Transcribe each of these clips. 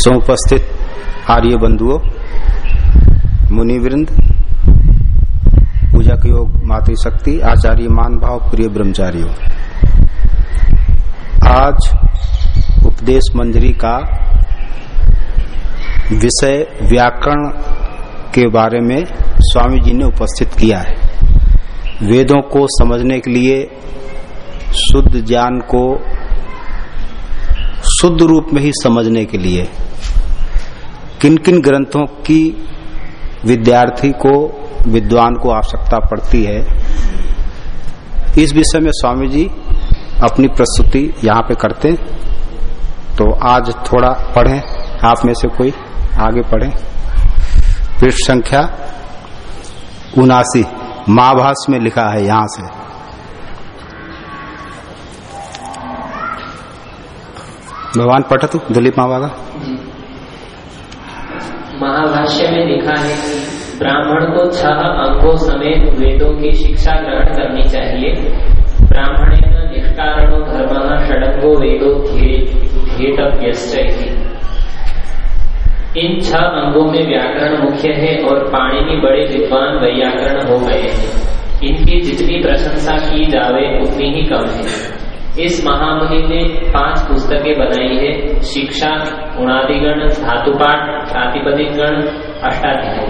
समुपस्थित आर्य बंधुओं, मुनिवृंद पूजा के योग, मातृशक्ति, आचार्य मान भाव प्रिय ब्रह्मचारियों। आज उपदेश मंजरी का विषय व्याकरण के बारे में स्वामी जी ने उपस्थित किया है। वेदों को समझने के लिए, शुद्ध ज्ञान को शुद्ध रूप में ही समझने के लिए किन किन ग्रंथों की विद्यार्थी को, विद्वान को आवश्यकता पड़ती है, इस विषय में स्वामी जी अपनी प्रस्तुति यहाँ पे करते तो आज थोड़ा पढ़ें, आप में से कोई आगे पढ़ें। पृष्ठ संख्या उनासी महाभाष में लिखा है यहाँ से। भगवान पठतु, दिलीप महाभागा महाभाष्य में लिखा है कि ब्राह्मण को छह अंगों समेत वेदों की शिक्षा ग्रहण करनी चाहिए। ब्राह्मण निष्कारणो धर्म षडंगो वेदो इन छह अंगों में व्याकरण मुख्य है और पाणिनि बड़े विद्वान व्याकरण हो गए हैं। इनकी जितनी प्रशंसा की जावे, उतनी ही कम है। इस महामुनि ने पाँच पुस्तकें बनाई है। शिक्षा, गुणादिगण, धातुपाठ प्रातिपदिक गण अष्टाध्याय।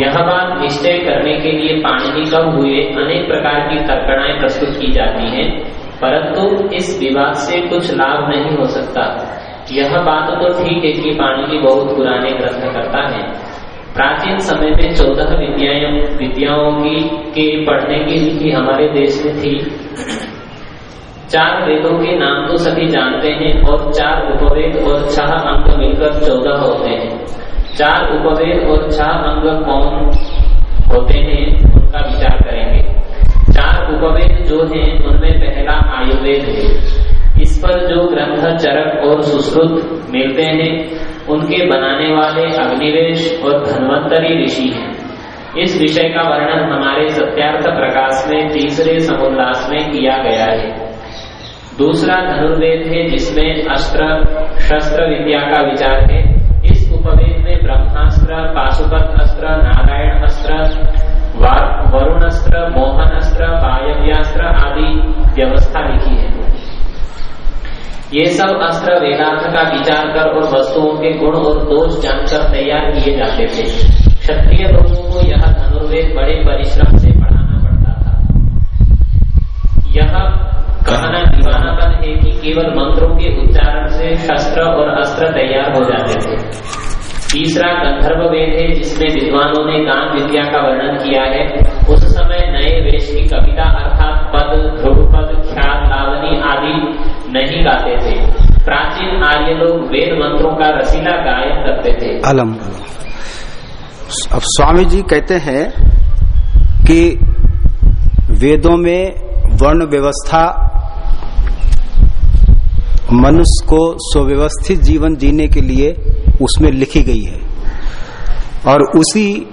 यह बात निश्चय करने के लिए पाणिनि कब हुए, अनेक प्रकार की तर्कणाएँ प्रस्तुत की जाती हैं, परंतु इस विवाद से कुछ लाभ नहीं हो सकता। यह बात तो ठीक है कि पाणिनि बहुत पुराने ग्रंथ करता है। प्राचीन समय में चौदह विद्याओं की के पढ़ने की रीति हमारे देश में थी। चार वेदों के नाम तो सभी जानते हैं और चार उपवेद और छह अंग मिलकर चौदह होते हैं। चार उपवेद और छह अंग कौन होते हैं, उनका विचार करेंगे। चार उपवेद जो हैं, उनमें पहला आयुर्वेद है। इस पर जो ग्रंथ, चरक और सुश्रुत मिलते हैं, उनके बनाने वाले अग्निवेश और धन्वंतरी ऋषि हैं। इस विषय का वर्णन हमारे सत्यार्थ प्रकाश में, तीसरे समुल्लास में किया गया है। दूसरा धनुर्वेद है, जिसमें अस्त्र, शस्त्र विद्या का विचार है। इस उपवेद में ब्रह्मास्त्र, पाशुपत अस्त्र, नारायण अस्त्र वरुण अस्त्र मोहन अस्त्र वायव्यास्त्र आदि व्यवस्था लिखी है। ये सब अस्त्र वेदांत का विचार कर और वस्तुओं के गुण और दोष जानकर तैयार किए जाते थे। क्षत्रिय लोगों को यह धनुर्वेद बड़े परिश्रम से पढ़ाना पड़ता था। यह कहना दीवानापन है कि केवल मंत्रों के उच्चारण से शस्त्र और अस्त्र तैयार हो जाते थे। तीसरा गंधर्व वेद है, जिसमें विद्वानों ने गान विद्या का वर्णन किया है। उस समय नए वेश की कविता अर्थात पद ध्रुव पद ख्यात लावनी आदि नहीं गाते थे। प्राचीन आर्य लोग वेद मंत्रों का रसीला गायन करते थे। अलम। अब स्वामी जी कहते हैं कि वेदों में वर्ण व्यवस्था मनुष्य को सुव्यवस्थित जीवन जीने के लिए उसमें लिखी गई है। और उसी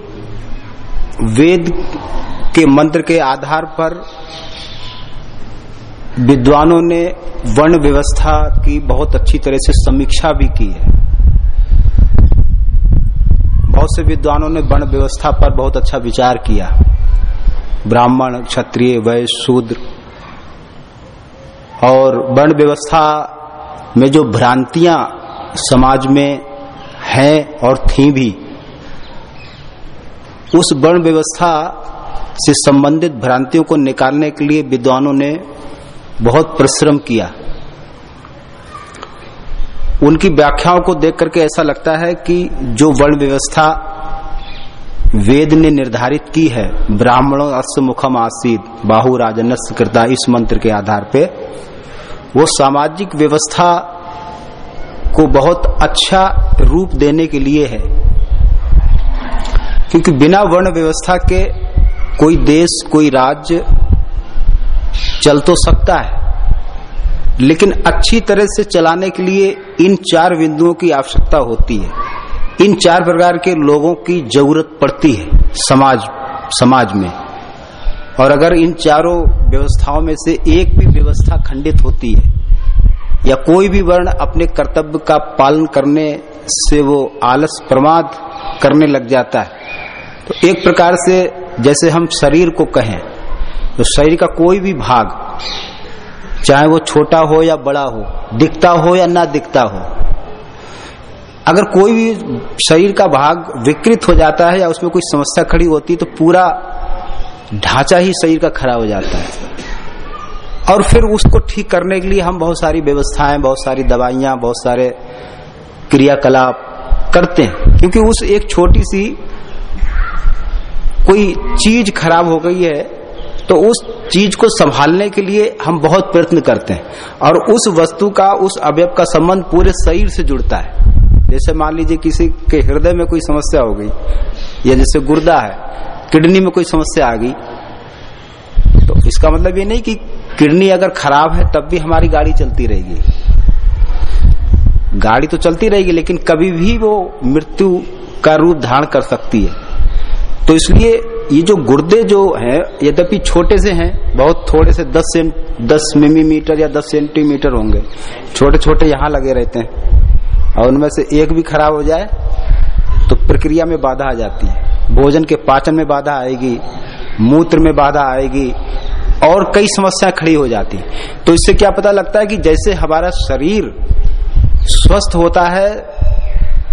वेद के मंत्र के आधार पर विद्वानों ने वर्ण व्यवस्था की बहुत अच्छी तरह से समीक्षा भी की है। बहुत से विद्वानों ने वर्ण व्यवस्था पर बहुत अच्छा विचार किया। ब्राह्मण, क्षत्रिय, वैश्य, शूद्र। और वर्ण व्यवस्था में जो भ्रांतियाँ समाज में हैं और थी भी, उस वर्ण व्यवस्था से संबंधित भ्रांतियों को निकालने के लिए विद्वानों ने बहुत परिश्रम किया। उनकी व्याख्याओं को देख करके ऐसा लगता है कि जो वर्ण व्यवस्था वेद ने निर्धारित की है, ब्राह्मणों अश्व मुखम आसिद बाहु राजनस कृता इस मंत्र के आधार पे वो सामाजिक व्यवस्था को बहुत अच्छा रूप देने के लिए है। क्योंकि बिना वर्ण व्यवस्था के कोई देश, कोई राज्य चल तो सकता है। लेकिन अच्छी तरह से चलाने के लिए इन चार बिंदुओं की आवश्यकता होती है। इन चार प्रकार के लोगों की ज़रूरत पड़ती है समाज समाज में। और अगर इन चारों व्यवस्थाओं में से एक भी व्यवस्था खंडित होती है, या कोई भी वर्ण अपने कर्तव्य का पालन करने से वो आलस प्रमाद करने लग जाता है तो एक प्रकार से जैसे हम शरीर को कहें तो शरीर का कोई भी भाग, चाहे वो छोटा हो या बड़ा हो, दिखता हो या ना दिखता हो, अगर कोई भी शरीर का भाग विकृत हो जाता है या उसमें कोई समस्या खड़ी होती तो पूरा ढांचा ही शरीर का खराब हो जाता है। और फिर उसको ठीक करने के लिए हम बहुत सारी व्यवस्थाएँ, बहुत सारी दवाइयाँ, बहुत सारे क्रियाकलाप करते हैं। क्योंकि उस एक छोटी सी कोई चीज़ खराब हो गई है तो उस चीज़ को संभालने के लिए हम बहुत प्रयत्न करते हैं। और उस वस्तु का, उस अवयव का संबंध पूरे शरीर से जुड़ता है। जैसे मान लीजिए किसी के हृदय में कोई समस्या हो गई, या जैसे गुर्दा है किडनी में कोई समस्या आ गई। तो इसका मतलब ये नहीं कि किडनी अगर खराब है, तब भी हमारी गाड़ी चलती रहेगी। गाड़ी तो चलती रहेगी, लेकिन कभी भी वो मृत्यु का रूप धारण कर सकती है। तो इसलिए ये जो गुर्दे जो हैं, यद्यपि छोटे से हैं, बहुत थोड़े से 10 से 10 मिलीमीटर या 10 सेंटीमीटर होंगे। छोटे छोटे यहाँ लगे रहते हैं। और उनमें से एक भी खराब हो जाए तो प्रक्रिया में बाधा आ जाती है। भोजन के पाचन में बाधा आएगी, मूत्र में बाधा आएगी, और कई समस्याएँ खड़ी हो जाती। तो इससे क्या पता लगता है कि जैसे हमारा शरीर स्वस्थ होता है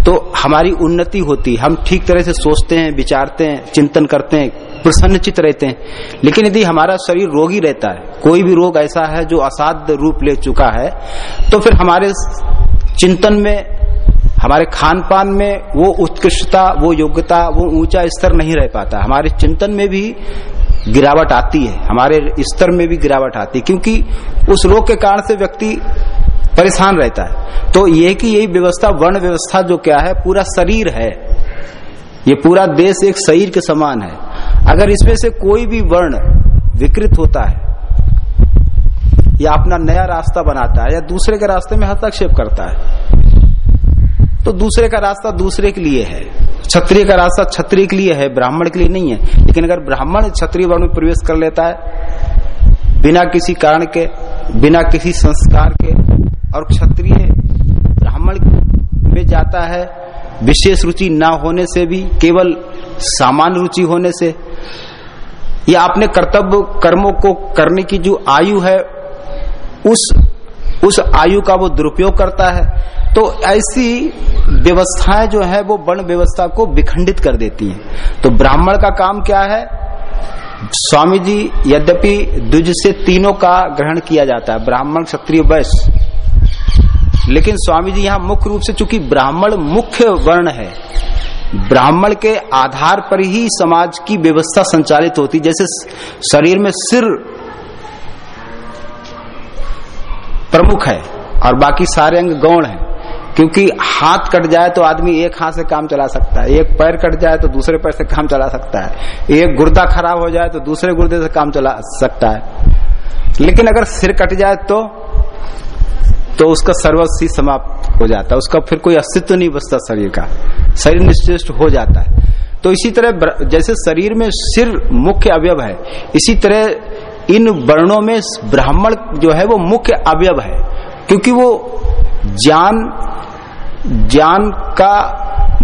तो हमारी उन्नति होती हम ठीक तरह से सोचते हैं, विचारते हैं, चिंतन करते हैं प्रसन्नचित रहते हैं। लेकिन यदि हमारा शरीर रोगी रहता है, कोई भी रोग ऐसा है जो असाध्य रूप ले चुका है तो फिर हमारे चिंतन में हमारे खान पान में वो उत्कृष्टता, वो योग्यता, वो ऊँचा स्तर नहीं रह पाता। हमारे चिंतन में भी गिरावट आती है। हमारे स्तर में भी गिरावट आती है, क्योंकि उस रोग के कारण से व्यक्ति परेशान रहता है। तो ये कि यही व्यवस्था, वर्ण व्यवस्था जो क्या है, पूरा शरीर है। ये पूरा देश एक शरीर के समान है। अगर इसमें से कोई भी वर्ण विकृत होता है, या अपना नया रास्ता बनाता है, या दूसरे के रास्ते में हस्तक्षेप करता है तो दूसरे का रास्ता दूसरे के लिए है। क्षत्रिय का रास्ता क्षत्रिय के लिए है, ब्राह्मण के लिए नहीं है। लेकिन अगर ब्राह्मण क्षत्रिय वर्ण में प्रवेश कर लेता है, बिना किसी कारण के, बिना किसी संस्कार के, और क्षत्रिय ब्राह्मण में जाता है, विशेष रुचि ना होने से भी, केवल सामान्य रुचि होने से, या अपने कर्तव्य कर्मों को करने की जो आयु है, उस उस आयु का वो दुरुपयोग करता है। तो ऐसी व्यवस्थाएँ जो है वो वर्ण व्यवस्था को विखंडित कर देती हैं। तो ब्राह्मण का काम क्या है? स्वामी जी यद्यपि द्विज से तीनों का ग्रहण किया जाता है, ब्राह्मण क्षत्रिय वैश्य लेकिन स्वामी जी यहाँ मुख्य रूप से चूँकि ब्राह्मण मुख्य वर्ण है, ब्राह्मण के आधार पर ही समाज की व्यवस्था संचालित होती, जैसे शरीर में सिर प्रमुख है और बाकी सारे अंग गौण है। क्योंकि हाथ कट जाए तो आदमी एक हाथ से काम चला सकता है, एक पैर कट जाए तो दूसरे पैर से काम चला सकता है, एक गुर्दा खराब हो जाए तो दूसरे गुर्दे से काम चला सकता है। लेकिन अगर सिर कट जाए तो तो उसका सर्वस्व समाप्त हो जाता है, उसका फिर कोई अस्तित्व नहीं बचता शरीर का, शरीर निश्चेष्ट हो जाता है। तो इसी तरह जैसे शरीर में सिर मुख्य अवयव है, इसी तरह इन वर्णों में ब्राह्मण जो है वो मुख्य अवयव है, क्योंकि वो ज्ञान ज्ञान का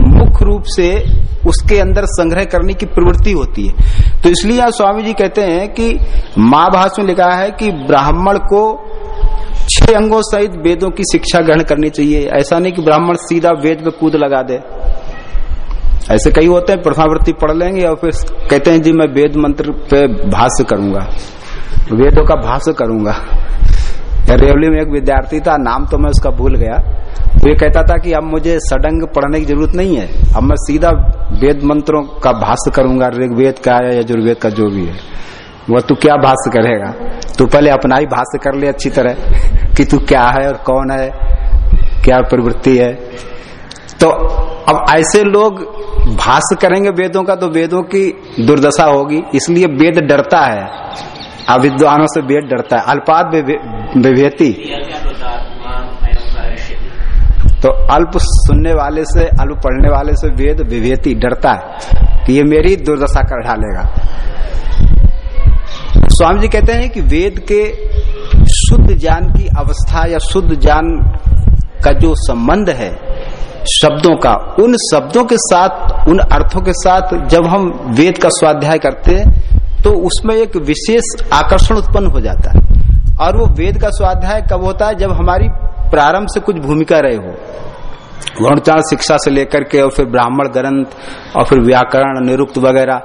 मुख्य रूप से उसके अंदर संग्रह करने की प्रवृत्ति होती है। तो इसलिए यहाँ स्वामी जी कहते हैं कि महाभाष में लिखा है कि ब्राह्मण को छह अंगों सहित वेदों की शिक्षा ग्रहण करनी चाहिए। ऐसा नहीं कि ब्राह्मण सीधा वेद पे कूद लगा दे। ऐसे कई होते हैं, प्रथमावृत्ति पढ़ लेंगे और फिर कहते हैं, जी, मैं वेद मंत्र पे भाष्य करूँगा। वेदों का भाष्य करूँगा। रेवली में एक विद्यार्थी था, नाम तो मैं उसका भूल गया। वो कहता था कि अब मुझे सडंग पढ़ने की ज़रूरत नहीं है। अब मैं सीधा वेद मंत्रों का भाष्य करूँगा, ऋग्वेद का या यजुर्वेद का जो भी है। वो तू क्या भाष्य करेगा? तू पहले अपना ही भाष्य कर ले अच्छी तरह, कि तू क्या है और कौन है, क्या प्रवृत्ति है? तो अब ऐसे लोग भाष्य करेंगे वेदों का तो वेदों की दुर्दशा होगी। इसलिए वेद डरता है। अविद्वानों से वेद डरता है। अल्पाद विभेति तो अल्प सुनने वाले से, अल्प पढ़ने वाले से वेद विभेति डरता है कि ये मेरी दुर्दशा कर डालेगा स्वामी जी कहते हैं कि वेद के शुद्ध ज्ञान की अवस्था या शुद्ध ज्ञान का जो संबंध है, शब्दों का, उन शब्दों के साथ, उन अर्थों के साथ जब हम वेद का स्वाध्याय करते हैं तो उसमें एक विशेष आकर्षण उत्पन्न हो जाता है। और वो वेद का स्वाध्याय कब होता है? जब हमारी प्रारंभ से कुछ भूमिका रहे हो। वर्णचार शिक्षा से लेकर के और फिर ब्राह्मण ग्रंथ और फिर व्याकरण, निरुक्त वगैरह।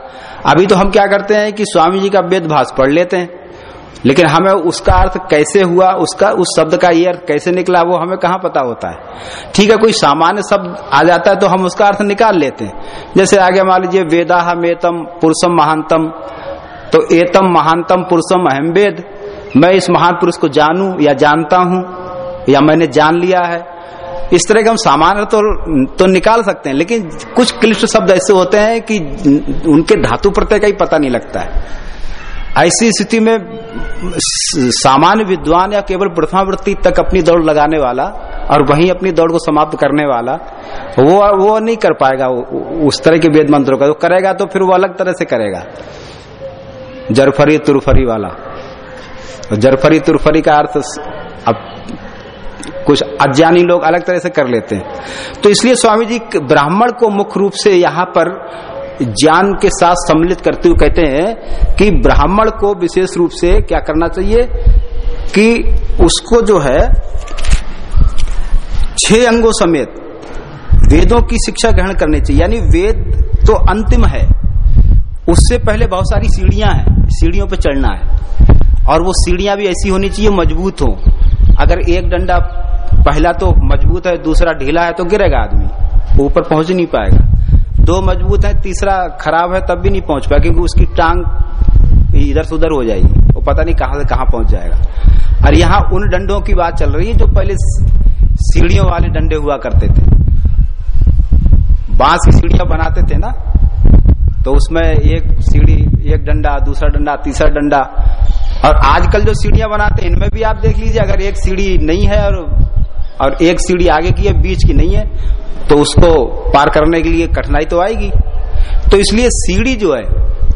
अभी तो हम क्या करते हैं कि स्वामी जी का वेद भाष पढ़ लेते हैं। लेकिन हमें उसका अर्थ कैसे हुआ, उसका, उस शब्द का ये अर्थ कैसे निकला, वो हमें कहाँ पता होता है? ठीक है, कोई सामान्य शब्द आ जाता है तो हम उसका अर्थ निकाल लेते हैं। जैसे आगे मान लीजिए वेदा मेतम पुरुषम महानतम तो एतम महानतम पुरुषम अहम वेद। मैं इस महान पुरुष को जानू या जानता हूँ? या मैंने जान लिया है। इस तरह के हम सामान्य तो तो निकाल सकते हैं, लेकिन कुछ क्लिष्ट शब्द ऐसे होते हैं कि उनके धातु प्रत्यय का ही पता नहीं लगता है। ऐसी स्थिति में सामान्य विद्वान या केवल प्रथमावृत्ति तक अपनी दौड़ लगाने वाला और वहीं अपनी दौड़ को समाप्त करने वाला, वो वो नहीं कर पाएगा उस तरह के वेद मंत्रों का। वो करेगा तो फिर वो अलग तरह से करेगा। जरफरी तुरफरी वाला। जरफरी तुरफरी का अर्थ अब कुछ अज्ञानी लोग अलग तरह से कर लेते हैं। तो इसलिए स्वामी जी ब्राह्मण को मुख्य रूप से यहाँ पर ज्ञान के साथ सम्मिलित करते हुए कहते हैं कि ब्राह्मण को विशेष रूप से क्या करना चाहिए कि उसको जो है, छह अंगों समेत वेदों की शिक्षा ग्रहण करनी चाहिए। यानी वेद तो अंतिम है। उससे पहले बहुत सारी सीढ़ियाँ हैं। सीढ़ियों पर चढ़ना है। और वो सीढ़ियाँ भी ऐसी होनी चाहिए, मज़बूत हो। अगर एक डंडा पहला तो मज़बूत है, दूसरा ढीला है तो गिरेगा आदमी। ऊपर पहुँच नहीं पाएगा। दो मज़बूत है, तीसरा खराब है, तब भी नहीं पहुँच पाएगा, क्योंकि उसकी टांग इधर से उधर हो जाएगी। वो पता नहीं कहाँ से कहाँ पहुँच जाएगा। और यहाँ उन डंडों की बात चल रही है, जो पहले सीढ़ियों वाले डंडे हुआ करते थे। बाँस की सीढ़ियाँ बनाते थे ना तो उसमें एक सीढ़ी, एक डंडा, दूसरा डंडा, तीसरा डंडा। और आजकल जो सीढ़ियाँ बनाते हैं, इनमें भी आप देख लीजिए, अगर एक सीढ़ी नहीं है और और एक सीढ़ी आगे की है, बीच की नहीं है तो उसको पार करने के लिए कठिनाई तो आएगी। तो इसलिए सीढ़ी जो है,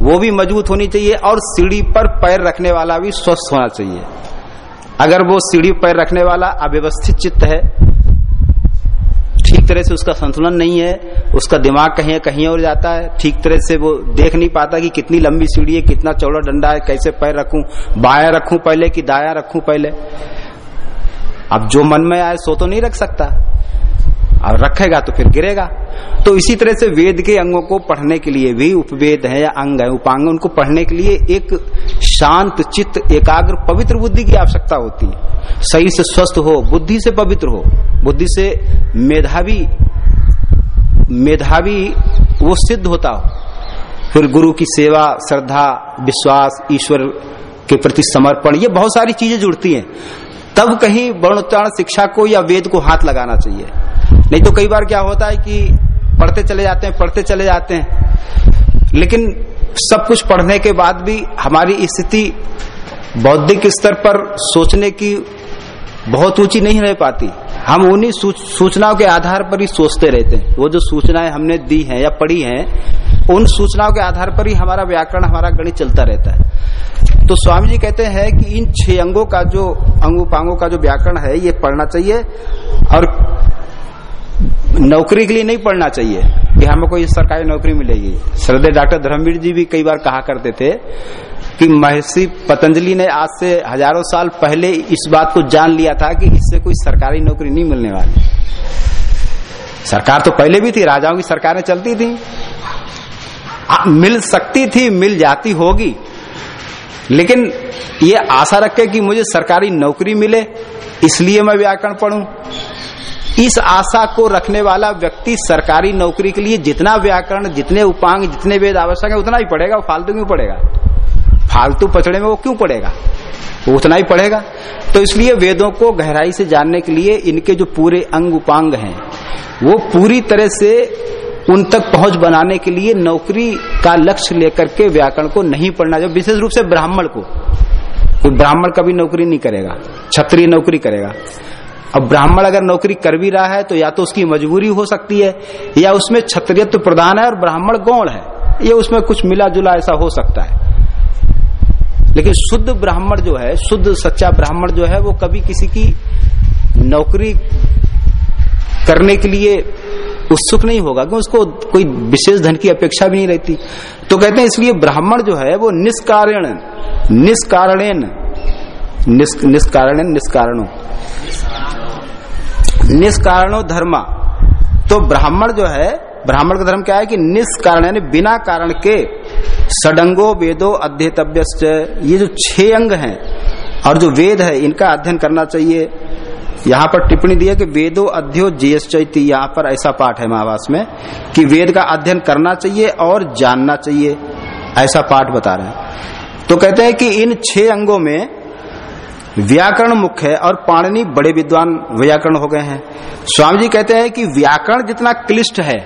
वो भी मज़बूत होनी चाहिए और सीढ़ी पर पैर रखने वाला भी स्वस्थ होना चाहिए। अगर वो सीढ़ी पैर रखने वाला अव्यवस्थित चित्त है, ठीक तरह से उसका संतुलन नहीं है, उसका दिमाग कहीं कहीं और जाता है, ठीक तरह से वो देख नहीं पाता कि कितनी लंबी सीढ़ी है, कितना चौड़ा डंडा है, कैसे पैर रखूँ, बाया रखूँ पहले कि दाया रखूँ पहले अब जो मन में आए सो तो नहीं रख सकता। और रखेगा तो फिर गिरेगा। तो इसी तरह से वेद के अंगों को पढ़ने के लिए भी उपवेद है या अंग है, उपांग, उनको पढ़ने के लिए एक शांत चित्त, एकाग्र, पवित्र बुद्धि की आवश्यकता होती है। सही से स्वस्थ हो, बुद्धि से पवित्र हो, बुद्धि से मेधावी मेधावी वो सिद्ध होता हो। फिर गुरु की सेवा, श्रद्धा, विश्वास, ईश्वर के प्रति समर्पण, ये बहुत सारी चीज़ें जुड़ती हैं। तब कहीं वर्णोच्चारण शिक्षा को या वेद को हाथ लगाना चाहिए। नहीं तो कई बार क्या होता है कि पढ़ते चले जाते हैं, पढ़ते चले जाते हैं। लेकिन सब कुछ पढ़ने के बाद भी हमारी स्थिति बौद्धिक स्तर पर सोचने की बहुत ऊँची नहीं रह पाती। हम उन्हीं सूचनाओं के आधार पर ही सोचते रहते हैं। वो जो सूचनाएँ हमने दी हैं या पढ़ी हैं, उन सूचनाओं के आधार पर ही हमारा व्याकरण, हमारा गणित चलता रहता है। तो स्वामी जी कहते हैं कि इन छह अंगों का जो, अंग पांगों का जो व्याकरण है, ये पढ़ना चाहिए और नौकरी के लिए नहीं पढ़ना चाहिए कि हमें कोई सरकारी नौकरी मिलेगी। श्रद्धे डॉक्टर धर्मवीर जी भी कई बार कहा करते थे कि महर्षि पतंजलि ने आज से हज़ारों साल पहले इस बात को जान लिया था कि इससे कोई सरकारी नौकरी नहीं मिलने वाली। सरकार तो पहले भी थी राजाओं की सरकारें चलती थी। आ, मिल सकती थी मिल जाती होगी। लेकिन ये आशा रखे कि मुझे सरकारी नौकरी मिले इसलिए मैं व्याकरण पढ़ूं। इस आशा को रखने वाला व्यक्ति सरकारी नौकरी के लिए जितना व्याकरण, जितने उपांग, जितने वेद आवश्यक है, उतना ही पढ़ेगा फालतू क्यों पढ़ेगा? फालतू पचड़े में वो क्यों पढ़ेगा? वो उतना ही पढ़ेगा। तो इसलिए वेदों को गहराई से जानने के लिए इनके जो पूरे अंग उपांग हैं, वो पूरी तरह से उन तक पहुँच बनाने के लिए नौकरी का लक्ष्य लेकर के व्याकरण को नहीं पढ़ना चाहिए। विशेष रूप से ब्राह्मण को। ब्राह्मण कभी नौकरी नहीं करेगा, क्षत्रिय नौकरी करेगा। अब ब्राह्मण अगर नौकरी कर भी रहा है तो या तो उसकी मजबूरी हो सकती है, या उसमें क्षत्रियत्व प्रधान है और ब्राह्मण गौण है, ये उसमें कुछ मिला जुला ऐसा हो सकता है। लेकिन शुद्ध ब्राह्मण जो है, शुद्ध सच्चा ब्राह्मण जो है, वो कभी किसी की नौकरी करने के लिए उत्सुक नहीं होगा, क्योंकि उसको कोई विशेष धन की अपेक्षा भी नहीं रहती। तो कहते हैं, इसलिए ब्राह्मण जो है, वो निष्कारण, निष्कारणेन निष्कारण निष्कारणो। निष्कारणो धर्म। तो ब्राह्मण जो है, ब्राह्मण का धर्म क्या है कि निष्कारण यानी बिना कारण के सडंगो वेदो अध्येतव्य ये जो छह अंग हैं और जो वेद है, इनका अध्ययन करना चाहिए। यहाँ पर टिप्पणी दी है कि वेदो अध्यो जीएस यहाँ पर ऐसा पाठ है महावास में कि वेद का अध्ययन करना चाहिए और जानना चाहिए। ऐसा पाठ बता रहे हैं। तो कहते हैं कि इन छह अंगों में व्याकरण मुख्य है और पाणनी बड़े विद्वान व्याकरण हो गए हैं। स्वामी जी कहते हैं कि व्याकरण जितना क्लिष्ट है,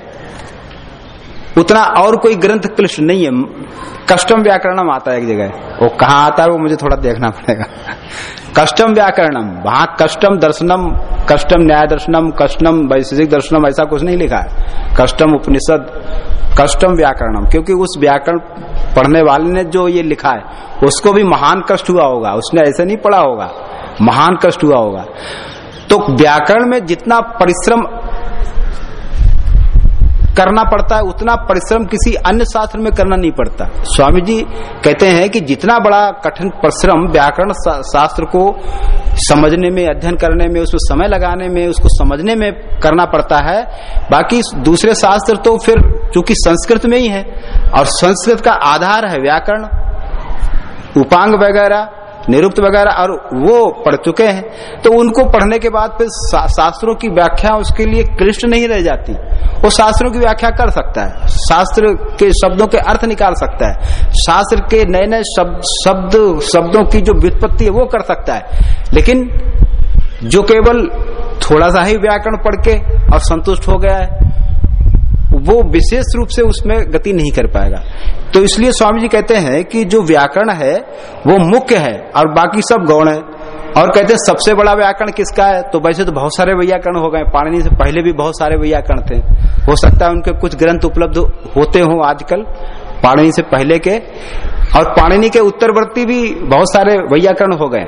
उतना और कोई ग्रंथ क्लिष्ट नहीं है। कस्टम व्याकरणम आता है एक जगह। वो कहा आता है वो मुझे थोड़ा देखना पड़ेगा। कस्टम व्याकरणम, वहाँ कस्टम दर्शनम कस्टम न्याय दर्शनम कस्टम वैशेषिक दर्शनम, ऐसा कुछ नहीं लिखा है। कस्टम उपनिषद कस्टम व्याकरणम, क्योंकि उस व्याकरण पढ़ने वाले ने जो ये लिखा है, उसको भी महान कष्ट हुआ होगा। उसने ऐसे नहीं पढ़ा होगा। महान कष्ट हुआ होगा। तो व्याकरण में जितना परिश्रम करना पड़ता है, उतना परिश्रम किसी अन्य शास्त्र में करना नहीं पड़ता। स्वामी जी कहते हैं कि जितना बड़ा कठिन परिश्रम व्याकरण शास्त्र को समझने में, अध्ययन करने में उसमें समय लगाने में, उसको समझने में करना पड़ता है। बाकी दूसरे शास्त्र तो फिर चूँकि संस्कृत में ही है, और संस्कृत का आधार है व्याकरण, उपांग वगैरह निरुक्त वगैरह, और वो पढ़ चुके हैं। तो उनको पढ़ने के बाद फिर शास्त्रों की व्याख्या उसके लिए क्लिष्ट नहीं रह जाती। वो शास्त्रों की व्याख्या कर सकता है। शास्त्र के शब्दों के अर्थ निकाल सकता है। शास्त्र के नए नए शब्द शब्द, शब्दों की जो व्युत्पत्ति है, वो कर सकता है। लेकिन जो केवल थोड़ा सा ही व्याकरण पढ़ के और संतुष्ट हो गया है वो विशेष रूप से उसमें गति नहीं कर पाएगा। तो इसलिए स्वामी जी कहते हैं कि जो व्याकरण है, वो मुख्य है और बाकी सब गौण है। और कहते हैं, सबसे बड़ा व्याकरण किसका है? तो वैसे तो बहुत सारे व्याकरण हो गए। पाणनी से पहले भी बहुत सारे व्याकरण थे। हो सकता है उनके कुछ ग्रंथ उपलब्ध होते हो आजकल, पाणनी से पहले के। और पाणनी के उत्तरवर्ती भी बहुत सारे व्याकरण हो गए।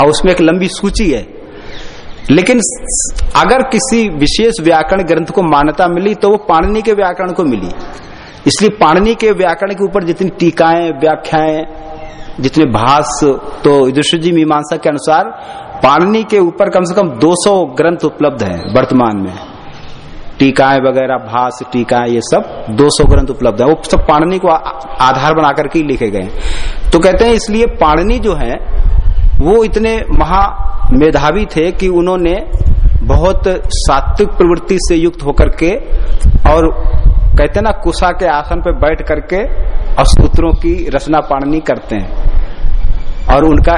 और उसमें एक लंबी सूची है। लेकिन अगर किसी विशेष व्याकरण ग्रंथ को मान्यता मिली तो वो पाणनी के व्याकरण को मिली। इसलिए पाणनी के व्याकरण के ऊपर जितनी टीकाएँ, व्याख्याएँ, जितने भाष तो युधिष्ठिर जी मीमांसा के अनुसार पाणनी के ऊपर कम से कम 200 ग्रंथ उपलब्ध हैं वर्तमान में। टीकाएँ वगैरह भाष टीकाएँ, ये सब 200 ग्रंथ उपलब्ध है। वो सब पाणनी को आधार बना करके लिखे गए तो कहते हैं इसलिए पाणनी जो है, वो इतने महा मेधावी थे कि उन्होंने बहुत सात्विक प्रवृत्ति से युक्त होकर के और कहते ना, कुशा के आसन पर बैठ करके और सूत्रों की रचना पाणनी करते हैं। और उनका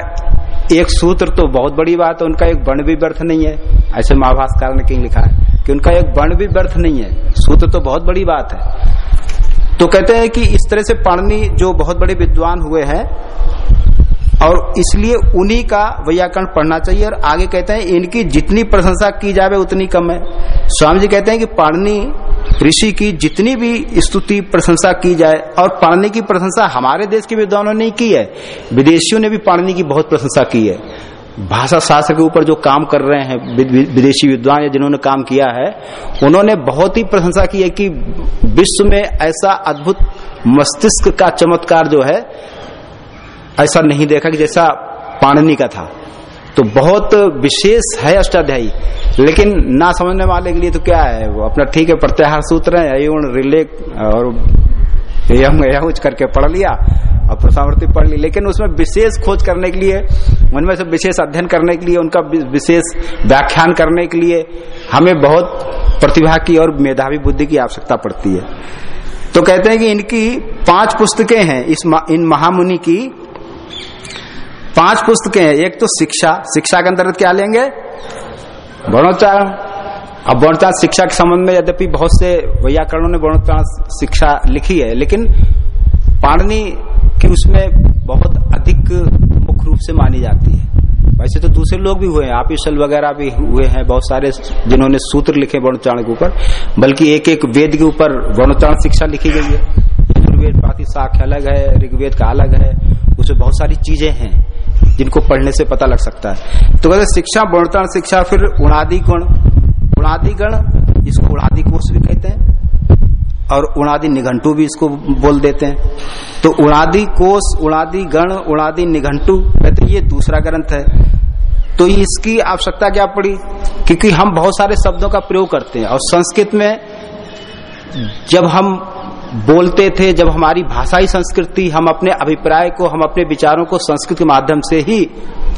एक सूत्र तो बहुत बड़ी बात है, उनका एक वर्ण भी व्यर्थ नहीं है। ऐसे महाभाषकार ने कहीं लिखा है कि उनका एक वर्ण भी व्यर्थ नहीं है। सूत्र तो बहुत बड़ी बात है। तो कहते हैं कि इस तरह से पाणनी जो बहुत बड़े विद्वान हुए हैं और इसलिए उन्हीं का व्याकरण पढ़ना चाहिए और आगे कहते हैं, इनकी जितनी प्रशंसा की जाए उतनी कम है। स्वामी जी कहते हैं कि पाणनी ऋषि की जितनी भी स्तुति, प्रशंसा की जाए, और पाणनी की प्रशंसा हमारे देश के विद्वानों ने की है, विदेशियों ने भी पाणनी की बहुत प्रशंसा की है। भाषा शास्त्र के ऊपर जो काम कर रहे हैं विदेशी विद्वान या जिन्होंने काम किया है, उन्होंने बहुत ही प्रशंसा की है कि विश्व में ऐसा अद्भुत मस्तिष्क का चमत्कार जो है ऐसा नहीं देखा कि जैसा पाणनी का था। तो बहुत विशेष है अष्टाध्यायी, लेकिन ना समझने वाले के लिए तो क्या है? वो अपना ठीक है, प्रत्याहार सूत्र है अयुण रिलेक और यम करके पढ़ लिया, और प्रसावर्ती पढ़ ली। लेकिन उसमें विशेष खोज करने के लिए, उनमें से विशेष अध्ययन करने के लिए, उनका विशेष व्याख्यान करने के लिए हमें बहुत प्रतिभा की और मेधावी बुद्धि की आवश्यकता पड़ती है। तो कहते हैं कि इनकी पाँच पुस्तकें हैं, इस इन महामुनि की पाँच पुस्तकें हैं। एक तो शिक्षा। शिक्षा के अंतर्गत क्या लेंगे? वर्णोच्चारण अब वर्णोच्चारण शिक्षा के संबंध में यद्यपि बहुत से व्याकरणों ने वर्णोच्चारण शिक्षा लिखी है, लेकिन पाणनी की उसमें बहुत अधिक मुख्य रूप से मानी जाती है। वैसे तो दूसरे लोग भी हुए हैं। आपिशल वगैरह भी हुए हैं, बहुत सारे जिन्होंने सूत्र लिखे वर्णोच्चारण के ऊपर, बल्कि एक एक वेद के ऊपर वर्णोच्चारण शिक्षा लिखी गई है। यजुर्वेद पाति साख्य अलग है, ऋग्वेद का अलग है, उसमें बहुत सारी चीज़ें हैं। जिनको पढ़ने से पता लग सकता है। तो कहते शिक्षा वर्णतरण शिक्षा, फिर उणादि गुण उड़ादी गण इसको उड़ादी कोष भी कहते हैं, और उड़ादी निघंटू भी इसको बोल देते हैं। तो उड़ादी कोष उड़ादी गण उड़ादी निघंटू, कहते ये दूसरा ग्रंथ है। तो इसकी आवश्यकता क्या पड़ी? क्योंकि हम बहुत सारे शब्दों का प्रयोग करते हैं, और संस्कृत में जब हम बोलते थे, जब हमारी भाषा भाषाई संस्कृति, हम अपने अभिप्राय को, हम अपने विचारों को संस्कृत के माध्यम से ही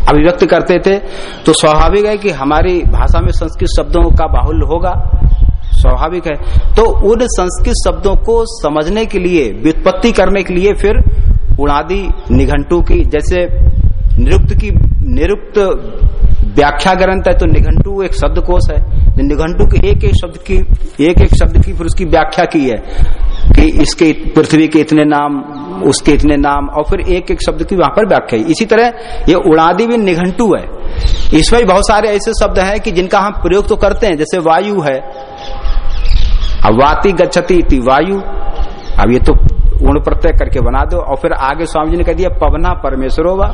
अभिव्यक्त करते थे तो स्वाभाविक है कि हमारी भाषा में संस्कृत शब्दों का बाहुल्य होगा। स्वाभाविक है। तो उन संस्कृत शब्दों को समझने के लिए, व्युत्पत्ति करने के लिए फिर उड़ादी निघंटू की, जैसे निरुक्त की, निरुक्त व्याख्या ग्रंथ है तो निघंटू एक शब्द कोश है। निघंटू के एक एक शब्द की, एक एक शब्द की फिर उसकी व्याख्या की है। कि इसके पृथ्वी के इतने नाम, उसके इतने नाम, और फिर एक एक शब्द की वहाँ पर व्याख्या इसी तरह ये उड़ादी भी निघंटू है। इसमें बहुत सारे ऐसे शब्द हैं कि जिनका हम प्रयोग तो करते हैं, जैसे वायु है। अब वाति गच्छति वायु। अब ये तो उण प्रत्यय करके बना दो, और फिर आगे स्वामी जी ने कह दिया, पवना परमेश्वरो वा।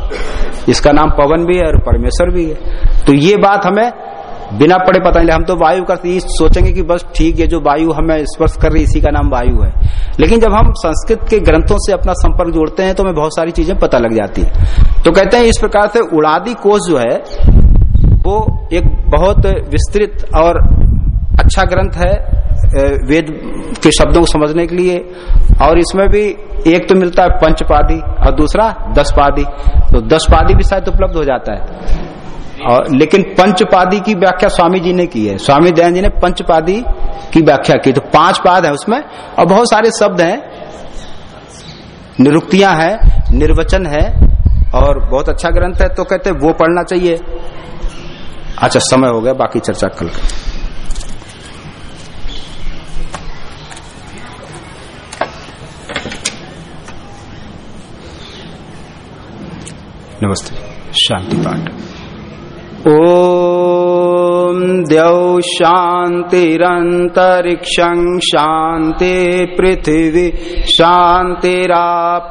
इसका नाम पवन भी है और परमेश्वर भी है। तो ये बात हमें बिना पढ़े पता नहीं, हम तो वायु करते सोचेंगे कि बस ठीक है, जो वायु हमें स्पर्श कर रही इसी का नाम वायु है। लेकिन जब हम संस्कृत के ग्रंथों से अपना संपर्क जोड़ते हैं तो हमें बहुत सारी चीज़ें पता लग जाती है। तो कहते हैं, इस प्रकार से उड़ादी कोष जो है, वो एक बहुत विस्तृत और अच्छा ग्रंथ है वेद के शब्दों को समझने के लिए, और इसमें भी एक तो मिलता है पंचपादी, और दूसरा दसपादी। तो दसपादी भी शायद उपलब्ध हो जाता है। और लेकिन पंचपादी की व्याख्या स्वामी जी ने की है। स्वामी दयान जी ने पंचपादी की व्याख्या की। तो पाँच पाद है उसमें, और बहुत सारे शब्द हैं। निरुक्तियाँ हैं, निर्वचन है, और बहुत अच्छा ग्रंथ है तो कहते वो पढ़ना चाहिए। अच्छा समय हो गया, बाकी चर्चा कल कर। नमस्ते, शांति पाठ। ॐ द्यौ शान्तिरन्तरिक्षं शान्ति पृथिवी शान्तिराप